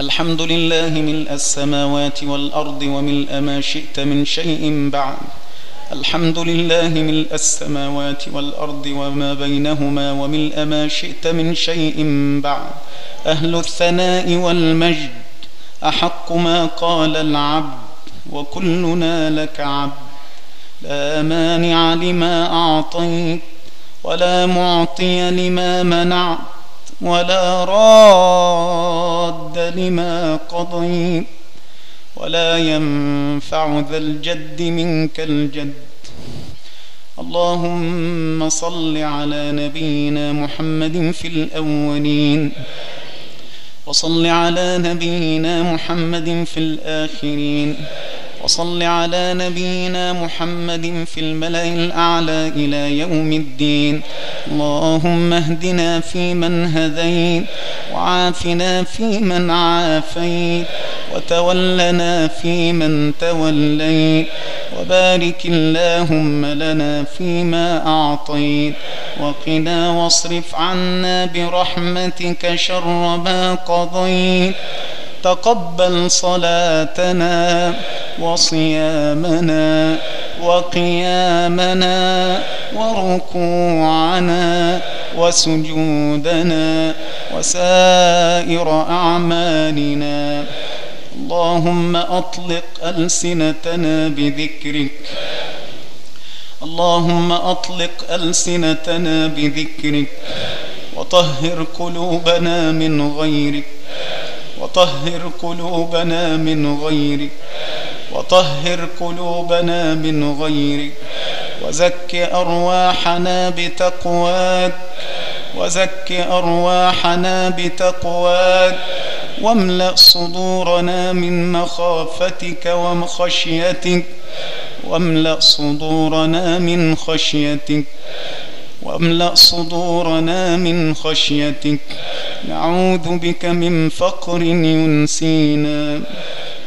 الحمد لله ملء السماوات والأرض وملء ما شئت من شيء بعد. الحمد لله ملء السماوات والأرض وما بينهما وملء ما شئت من شيء بعد. أهل الثناء والمجد أحق ما قال العبد وكلنا لك عبد. لا مانع لما أعطيت ولا معطي لما منعت. ولا راد لما قضيت ولا ينفع ذا الجد منك الجد. اللهم صل على نبينا محمد في الأولين وصل على نبينا محمد في الآخرين. وصل على نبينا محمد في الملأ الأعلى إلى يوم الدين. اللهم اهدنا فيمن هديت وعافنا فيمن عافيت وتولنا فيمن توليت وبارك اللهم لنا فيما أعطيت وقنا واصرف عنا برحمتك شر ما قضيت تقبل صلاتنا وصيامنا وقيامنا وركوعنا وسجودنا وسائر أعمالنا. اللهم أطلق ألسنتنا بذكرك. اللهم أطلق ألسنتنا بذكرك. وطهر قلوبنا من غيرك. وطهر قلوبنا من غيرك. وطهر قلوبنا من غيرك. وزك أرواحنا بتقواك. وزك أرواحنا بتقواك. واملأ صدورنا من مخافتك ومخشيتك. واملأ صدورنا من خشيتك. وأملأ صدورنا من خشيتك. نعوذ بك من فقر ينسينا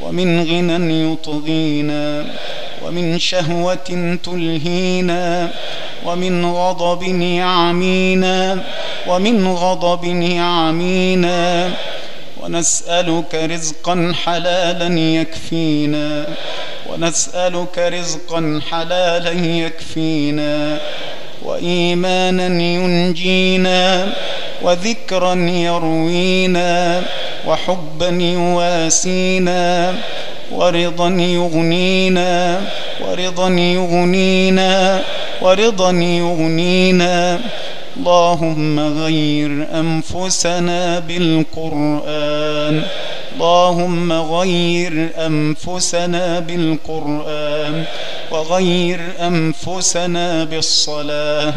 ومن غنى يطغينا ومن شهوة تلهينا ومن غضب يعمينا ومن غضب يعمينا. ونسألك رزقا حلالا يكفينا. ونسألك رزقا حلالا يكفينا. وإيمانا ينجينا وذكرا يروينا وحبا يواسينا ورضا يغنينا ورضا يغنينا ورضا يغنينا. اللهم غير أنفسنا بالقرآن. اللهم غير أنفسنا بالقرآن. وغير أنفسنا بالصلاة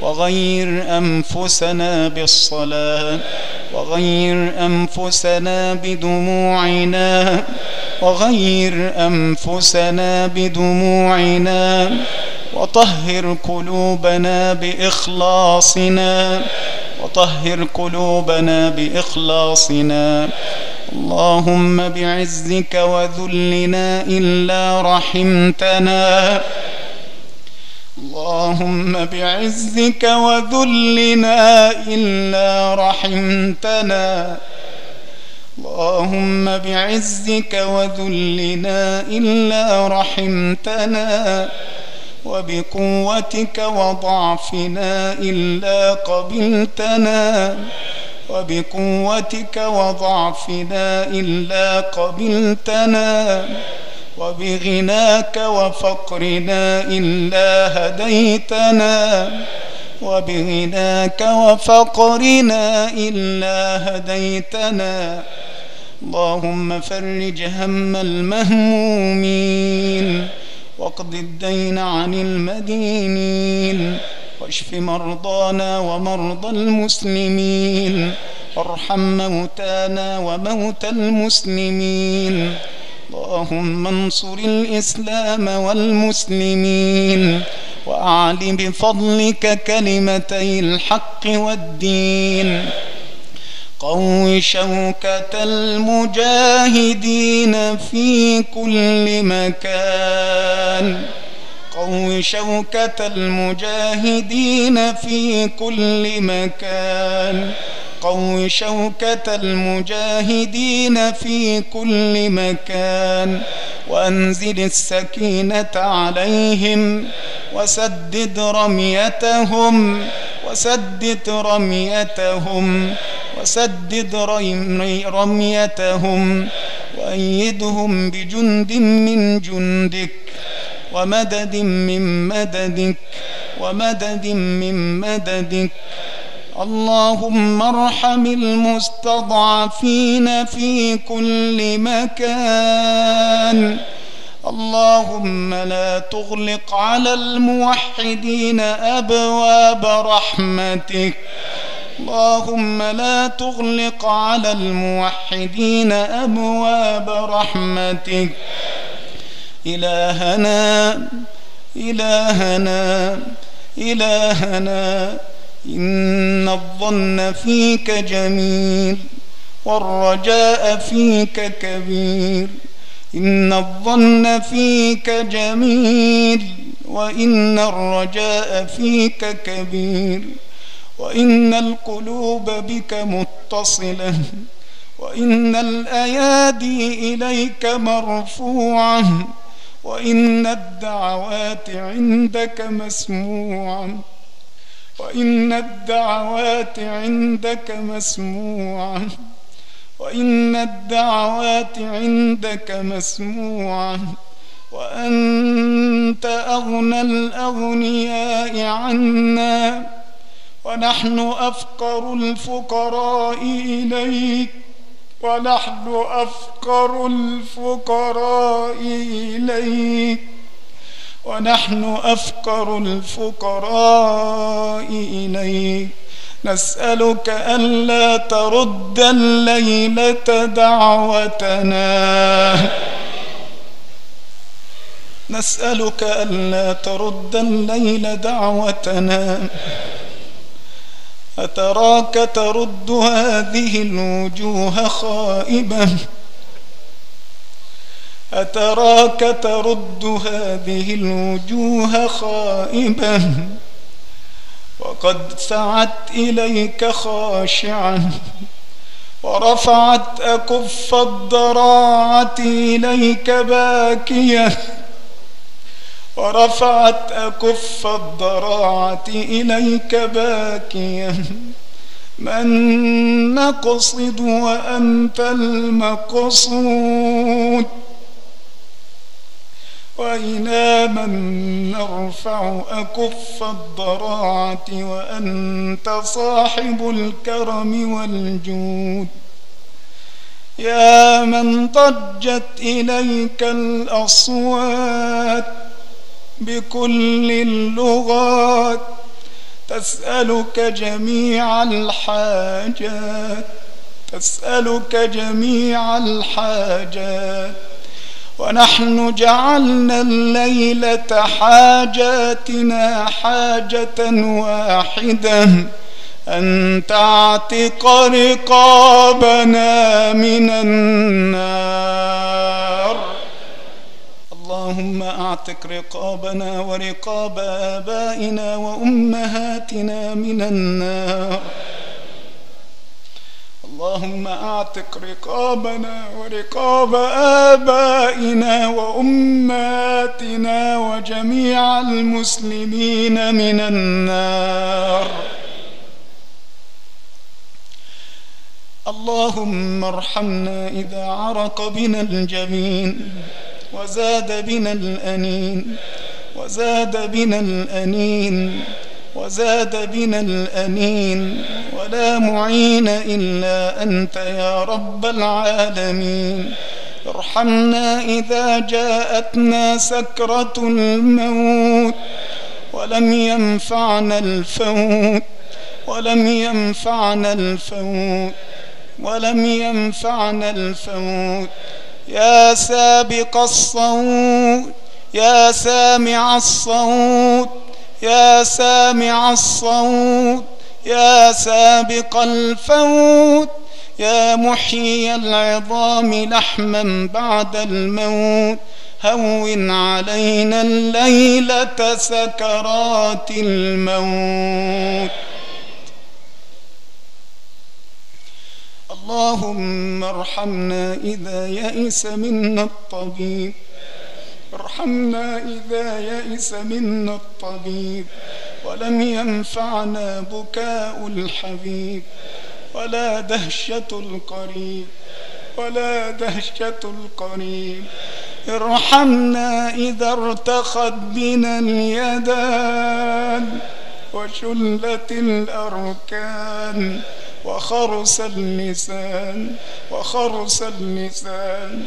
وغير أنفسنا بالصلاة وغير أنفسنا بدموعنا وغير أنفسنا بدموعنا وطهر قلوبنا بإخلاصنا وطهر قلوبنا بإخلاصنا. اللهم بعزك وذلنا إلا رحمتنا. اللهم بعزك وذلنا إلا رحمتنا. اللهم بعزك وذلنا إلا رحمتنا. وبقوتك وضعفنا إلا قبلتنا. وبقوتك وضعفنا إلا قبلتنا وبغناك وفقرنا إلا هديتنا وبغناك وفقرنا إلا هديتنا. اللهم فرج هم المهمومين واقض الدين عن المدينين. واشف مرضانا ومرضى المسلمين. وارحم موتانا وموتى المسلمين. اللهم انصر الإسلام والمسلمين. وأعل بفضلك كلمتي الحق والدين. قو شوكة المجاهدين في كل مكان. قو شوكة المجاهدين في كل مكان. قو شوكة المجاهدين في كل مكان. وأنزل السكينة عليهم وسدد رميتهم وسدد رميتهم وسدد رميتهم. وأيدهم بجند من جندك. ومدد من مددك ومدد من مددك. اللهم ارحم المستضعفين في كل مكان. اللهم لا تغلق على الموحدين أبواب رحمتك. اللهم لا تغلق على الموحدين أبواب رحمتك. إلهنا إلهنا إلهنا. إن الظن فيك جميل والرجاء فيك كبير. إن الظن فيك جميل وإن الرجاء فيك كبير. وإن القلوب بك متصلة. وإن الأيادي إليك مرفوعة. وإن الدعوات عندك مسموعة وإن الدعوات عندك مسموعة وإن الدعوات عندك مسموعة وأنت أغنى الأغنياء عنا. ونحن أفقر الفقراء إليك. ونحن أفقر الفقراء إليك. ونحن أفقر الفقراء إليك. نسألك ألا ترد الليلة دعوتنا. نسألك ألا ترد الليل دعوتنا. أتراك ترد هذه الوجوه خائبة أتراك ترد هذه الوجوه خائبة وقد سعت إليك خاشعا؟ ورفعت أكف الضراعة إليك باكية ورفعت أكف الضراعة إليك باكيا. من نقصد وأنت المقصود. وإلى من نرفع أكف الضراعة وأنت صاحب الكرم والجود. يا من ضجت إليك الأصوات بكل اللغات تسألك جميع الحاجات تسألك جميع الحاجات. ونحن جعلنا الليلة حاجاتنا حاجة واحدة أن تعتق رقابنا من النار. اللهم أعتق رقابنا ورقاب آبائنا وأمهاتنا من النار. اللهم أعتق رقابنا ورقاب آبائنا وأمهاتنا وجميع المسلمين من النار. اللهم ارحمنا إذا عرق بنا الجبين. وزاد بنا الأنين وزاد بنا الأنين وزاد بنا الأنين. ولا معين إلا أنت يا رب العالمين. ارحمنا إذا جاءتنا سكرة الموت ولم ينفعنا الفوت ولم ينفعنا الفوت ولم ينفعنا الفوت. يا سابق الصوت يا سامع الصوت يا سامع الصوت يا سابق الفوت يا محيي العظام لحما بعد الموت. هون علينا الليلة سكرات الموت. اللهم ارحمنا إذا يئس منا الطبيب. ارحمنا إذا يئس منا الطبيب. ولم ينفعنا بكاء الحبيب. ولا دهشة القريب. ولا دهشة القريب. ارحمنا إذا ارتخت بنا اليدان وشلت الأركان. وخرس اللسان وخرس اللسان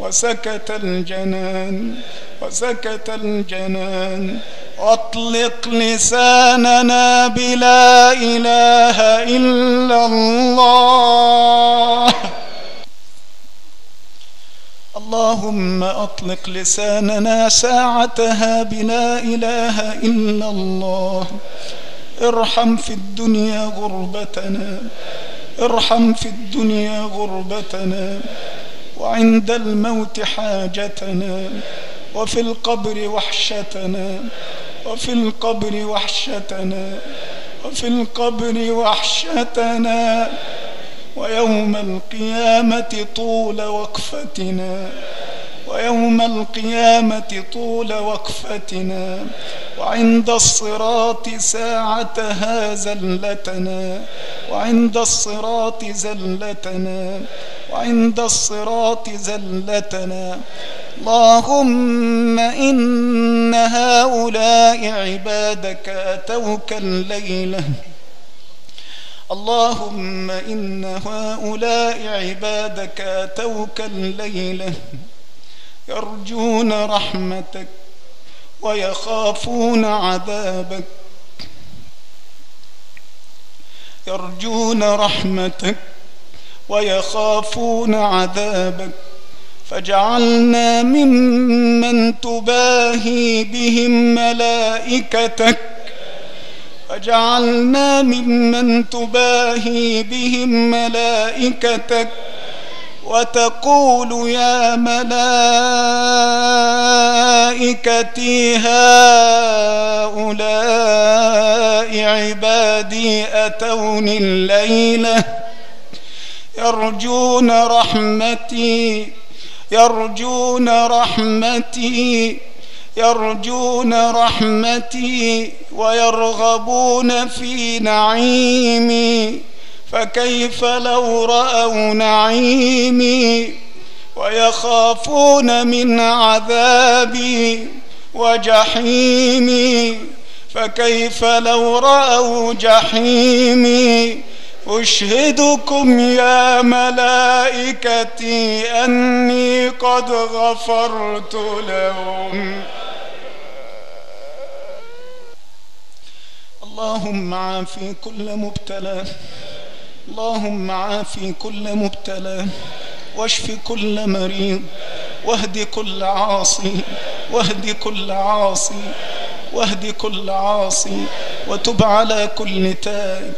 وسكت الجنان وسكت الجنان. واطلق لساننا بلا إله إلا الله. اللهم أطلق لساننا ساعتها بلا إله إلا الله. ارحم في الدنيا غربتنا ارحم في الدنيا غربتنا وعند الموت حاجتنا وفي القبر وحشتنا وفي القبر وحشتنا وفي القبر وحشتنا ويوم القيامة طول وقفتنا. ويوم القيامة طول وقفتنا وعند الصراط ساعتها زلتنا وعند الصراط زلتنا وعند الصراط زلتنا اللهم إن هؤلاء عبادك أتوك الليلة اللهم إن هؤلاء عبادك أتوك الليلة يرجون رحمتك ويخافون عذابك. يرجون رحمتك ويخافون عذابك. فاجعلنا ممن تباهي بهم ملائكتك. فاجعلنا ممن تباهي بهم ملائكتك. وتقول يا ملائكتي هؤلاء عبادي أتوني الليلة يرجون رحمتي يرجون رحمتي يرجون رحمتي ويرغبون في نعيمي فكيف لو رأوا نعيمي ويخافون من عذابي وجحيمي؟ فكيف لو رأوا جحيمي؟ أشهدكم يا ملائكتي أني قد غفرت لهم. اللهم عافي كل مبتلى. اللهم عافي كل مبتلى واشف كل مريض واهد كل عاصي واهد كل عاصي واهد كل عاصي وتب على كل تائب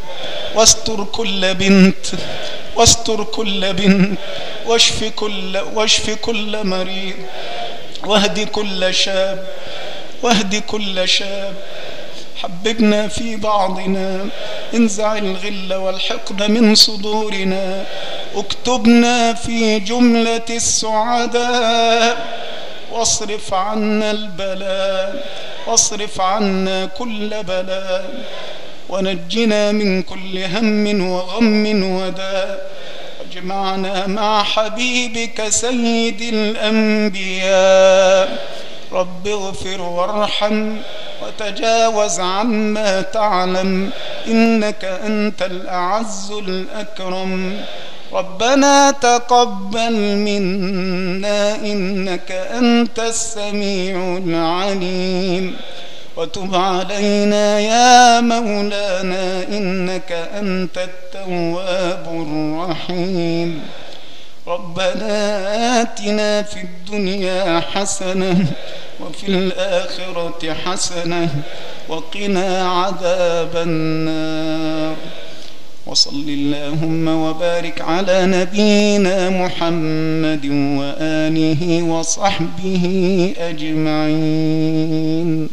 واستر كل بنت واستر كل بنت واشف كل واشف كل مريض واهد كل شاب واهد كل شاب حببنا في بعضنا. انزع الغل والحقد من صدورنا. اكتبنا في جملة السعداء. واصرف عنا البلاء. واصرف عنا كل بلاء. ونجنا من كل هم وغم وداء واجمعنا مع حبيبك سيد الأنبياء. رب اغفر وارحم. وتجاوز عما تعلم إنك أنت الأعز الأكرم. ربنا تقبل منا إنك أنت السميع العليم. وتب علينا يا مولانا إنك أنت التواب الرحيم. ربنا آتنا في الدنيا حسنة وفي الآخرة حسنة وقنا عذاب النار. وصل اللهم وبارك على نبينا محمد وآله وصحبه أجمعين.